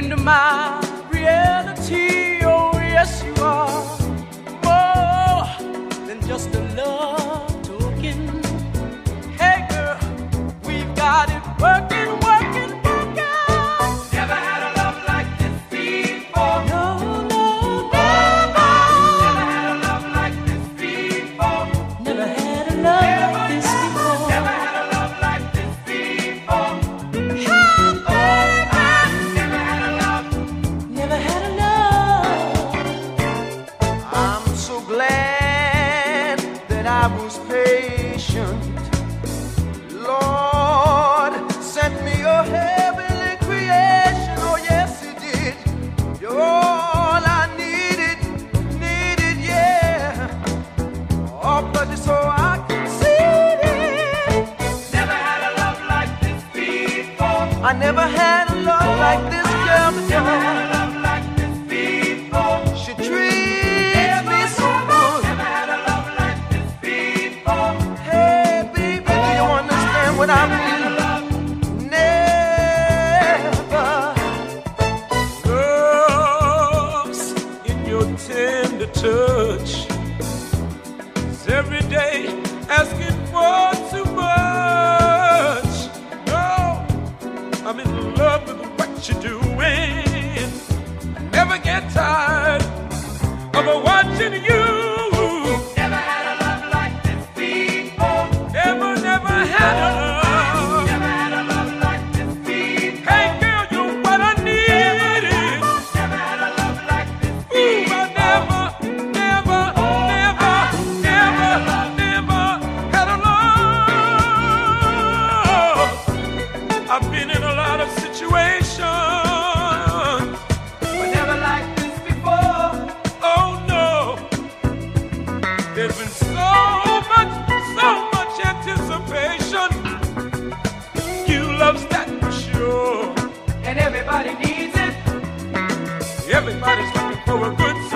into my reality. Oh, yes, you are more than just a love. I never had a love like this girl Never had a before. like this before. She treats me so good. Never had a love like this before. Hey, baby, do you understand what I mean? Never. Girls, in your tender touch, is every doing. Never get tired of watching you. Never had a love like this before. Never, never had a love's that for sure. And everybody needs it. Everybody's looking for a good.